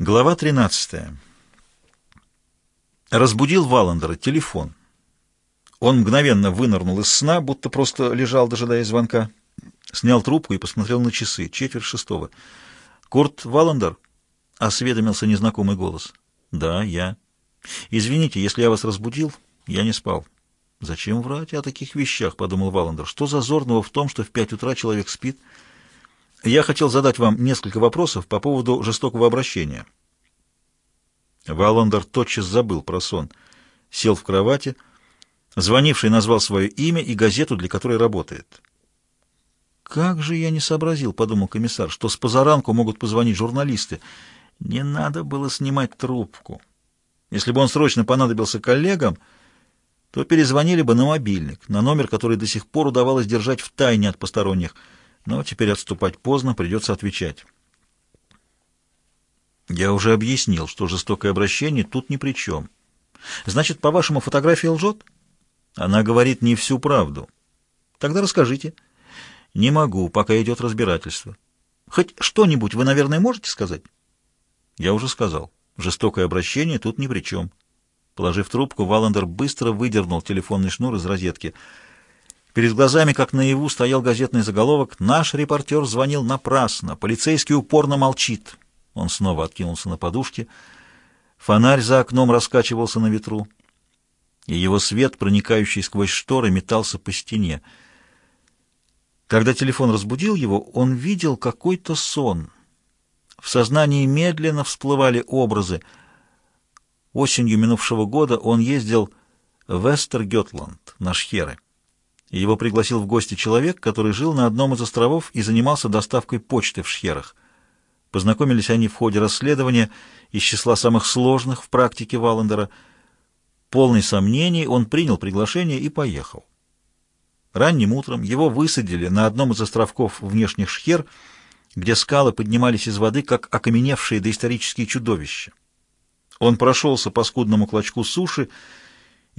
Глава 13. Разбудил Валандера телефон. Он мгновенно вынырнул из сна, будто просто лежал, дожидаясь звонка. Снял трубку и посмотрел на часы. Четверть шестого. «Курт Валандер?» — осведомился незнакомый голос. «Да, я. Извините, если я вас разбудил, я не спал». «Зачем врать о таких вещах?» — подумал Валандер. «Что зазорного в том, что в пять утра человек спит?» Я хотел задать вам несколько вопросов по поводу жестокого обращения. Валандер тотчас забыл про сон. Сел в кровати. Звонивший назвал свое имя и газету, для которой работает. «Как же я не сообразил», — подумал комиссар, — «что с позаранку могут позвонить журналисты. Не надо было снимать трубку. Если бы он срочно понадобился коллегам, то перезвонили бы на мобильник, на номер, который до сих пор удавалось держать в тайне от посторонних — но теперь отступать поздно, придется отвечать. Я уже объяснил, что жестокое обращение тут ни при чем. Значит, по-вашему, фотография лжет? Она говорит не всю правду. Тогда расскажите. Не могу, пока идет разбирательство. Хоть что-нибудь вы, наверное, можете сказать? Я уже сказал. Жестокое обращение тут ни при чем. Положив трубку, Валандер быстро выдернул телефонный шнур из розетки — Перед глазами, как наяву, стоял газетный заголовок «Наш репортер звонил напрасно. Полицейский упорно молчит». Он снова откинулся на подушке. Фонарь за окном раскачивался на ветру, и его свет, проникающий сквозь шторы, метался по стене. Когда телефон разбудил его, он видел какой-то сон. В сознании медленно всплывали образы. Осенью минувшего года он ездил в Эстергетланд на Шхеры его пригласил в гости человек, который жил на одном из островов и занимался доставкой почты в Шхерах. Познакомились они в ходе расследования из числа самых сложных в практике Валандера. Полный сомнений, он принял приглашение и поехал. Ранним утром его высадили на одном из островков внешних Шхер, где скалы поднимались из воды, как окаменевшие доисторические чудовища. Он прошелся по скудному клочку суши,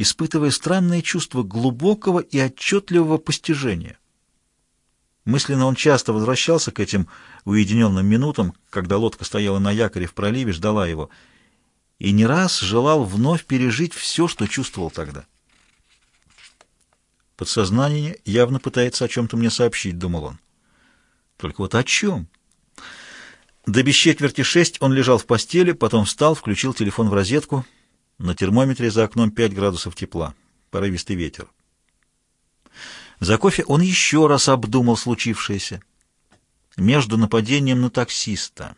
испытывая странное чувство глубокого и отчетливого постижения. Мысленно он часто возвращался к этим уединенным минутам, когда лодка стояла на якоре в проливе, ждала его, и не раз желал вновь пережить все, что чувствовал тогда. Подсознание явно пытается о чем-то мне сообщить, думал он. Только вот о чем? До без четверти шесть он лежал в постели, потом встал, включил телефон в розетку — на термометре за окном 5 градусов тепла. Порывистый ветер. За кофе он еще раз обдумал случившееся. Между нападением на таксиста,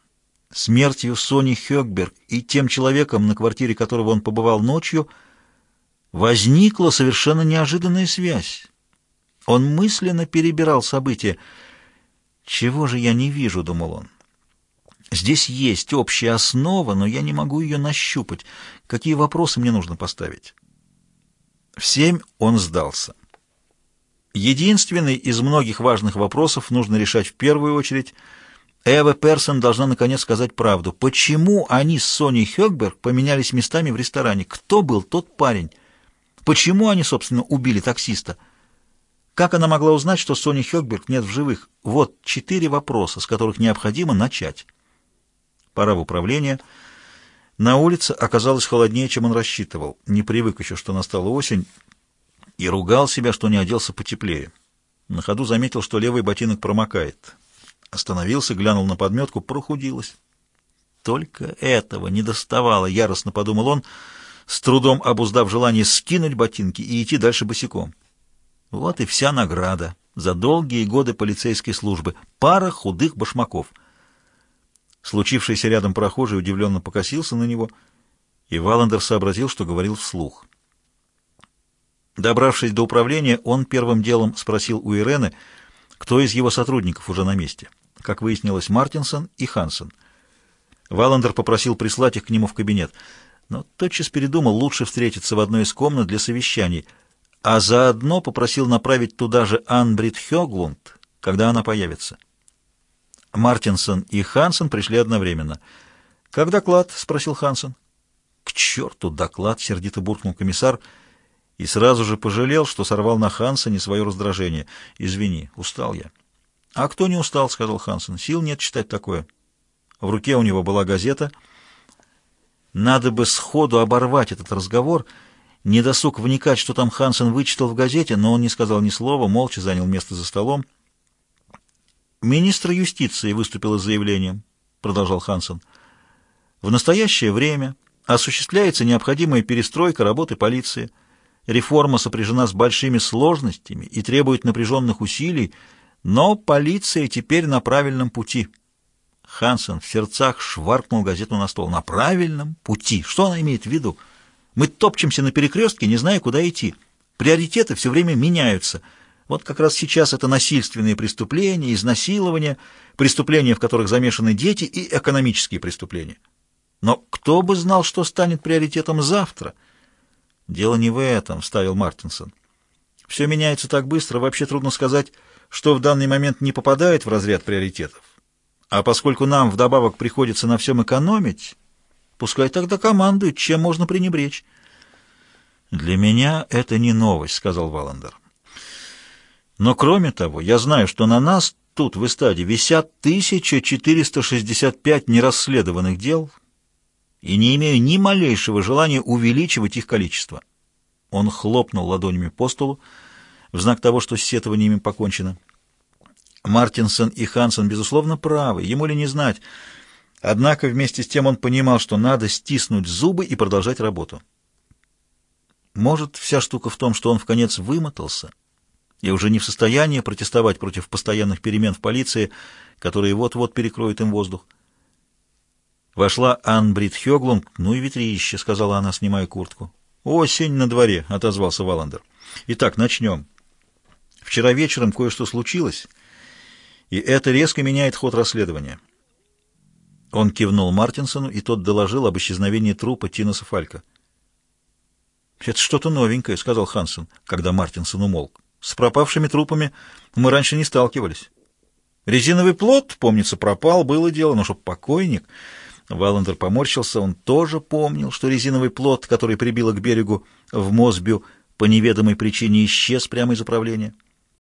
смертью Сони Хёкберг и тем человеком, на квартире которого он побывал ночью, возникла совершенно неожиданная связь. Он мысленно перебирал события. «Чего же я не вижу?» — думал он. Здесь есть общая основа, но я не могу ее нащупать. Какие вопросы мне нужно поставить? В семь он сдался. Единственный из многих важных вопросов нужно решать в первую очередь. Эва Персон должна наконец сказать правду. Почему они с Соней Хёкберг поменялись местами в ресторане? Кто был тот парень? Почему они, собственно, убили таксиста? Как она могла узнать, что Сони Хёкберг нет в живых? Вот четыре вопроса, с которых необходимо начать. Пора в управление. На улице оказалось холоднее, чем он рассчитывал. Не привык еще, что настала осень, и ругал себя, что не оделся потеплее. На ходу заметил, что левый ботинок промокает. Остановился, глянул на подметку, прохудилась. Только этого не доставало, яростно подумал он, с трудом обуздав желание скинуть ботинки и идти дальше босиком. Вот и вся награда за долгие годы полицейской службы. Пара худых башмаков — Случившийся рядом прохожий удивленно покосился на него, и Валандер сообразил, что говорил вслух. Добравшись до управления, он первым делом спросил у Ирены, кто из его сотрудников уже на месте. Как выяснилось, Мартинсон и Хансен. Валандер попросил прислать их к нему в кабинет, но тотчас передумал лучше встретиться в одной из комнат для совещаний, а заодно попросил направить туда же Анбрид Хёглунд, когда она появится. Мартинсон и Хансен пришли одновременно. «Как доклад?» — спросил Хансен. «К черту доклад!» — сердито буркнул комиссар и сразу же пожалел, что сорвал на Хансене свое раздражение. «Извини, устал я». «А кто не устал?» — сказал Хансен. «Сил нет читать такое». В руке у него была газета, Надо бы сходу оборвать этот разговор, не досуг вникать, что там Хансен вычитал в газете, но он не сказал ни слова, молча занял место за столом. «Министр юстиции выступил с заявлением», — продолжал Хансен. «В настоящее время осуществляется необходимая перестройка работы полиции. Реформа сопряжена с большими сложностями и требует напряженных усилий, но полиция теперь на правильном пути». Хансен в сердцах шваркнул газету на стол. «На правильном пути? Что она имеет в виду? Мы топчемся на перекрестке, не зная, куда идти. Приоритеты все время меняются. Вот как раз сейчас это насильственные преступления, изнасилования, преступления, в которых замешаны дети, и экономические преступления. Но кто бы знал, что станет приоритетом завтра?» «Дело не в этом», — вставил Мартинсон. «Все меняется так быстро, вообще трудно сказать, что в данный момент не попадает в разряд приоритетов. А поскольку нам вдобавок приходится на всем экономить, пускай тогда командуют, чем можно пренебречь. «Для меня это не новость», — сказал Валандер. «Но кроме того, я знаю, что на нас тут, в эстаде, висят 1465 нерасследованных дел, и не имею ни малейшего желания увеличивать их количество». Он хлопнул ладонями по столу в знак того, что с сетованиями покончено. Мартинсон и Хансен, безусловно, правы, ему ли не знать. Однако вместе с тем он понимал, что надо стиснуть зубы и продолжать работу. Может, вся штука в том, что он в конец вымотался и уже не в состоянии протестовать против постоянных перемен в полиции, которые вот-вот перекроют им воздух. Вошла Ан Брит Хёглунг. «Ну и ветрище», — сказала она, снимая куртку. «Осень на дворе», — отозвался Валандер. «Итак, начнем. Вчера вечером кое-что случилось» и это резко меняет ход расследования. Он кивнул Мартинсону, и тот доложил об исчезновении трупа Тинаса Фалька. «Это что-то новенькое», — сказал Хансен, когда Мартинсон умолк. «С пропавшими трупами мы раньше не сталкивались. Резиновый плод, помнится, пропал, было дело, но чтоб покойник...» Валандер поморщился, он тоже помнил, что резиновый плод, который прибило к берегу в Мосбю, по неведомой причине исчез прямо из управления.